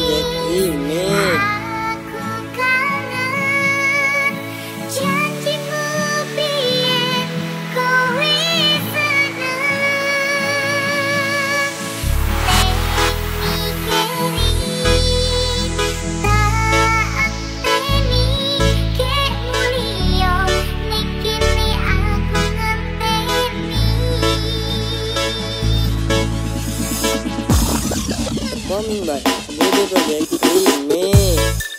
でいいね。Coming by Baby Project remake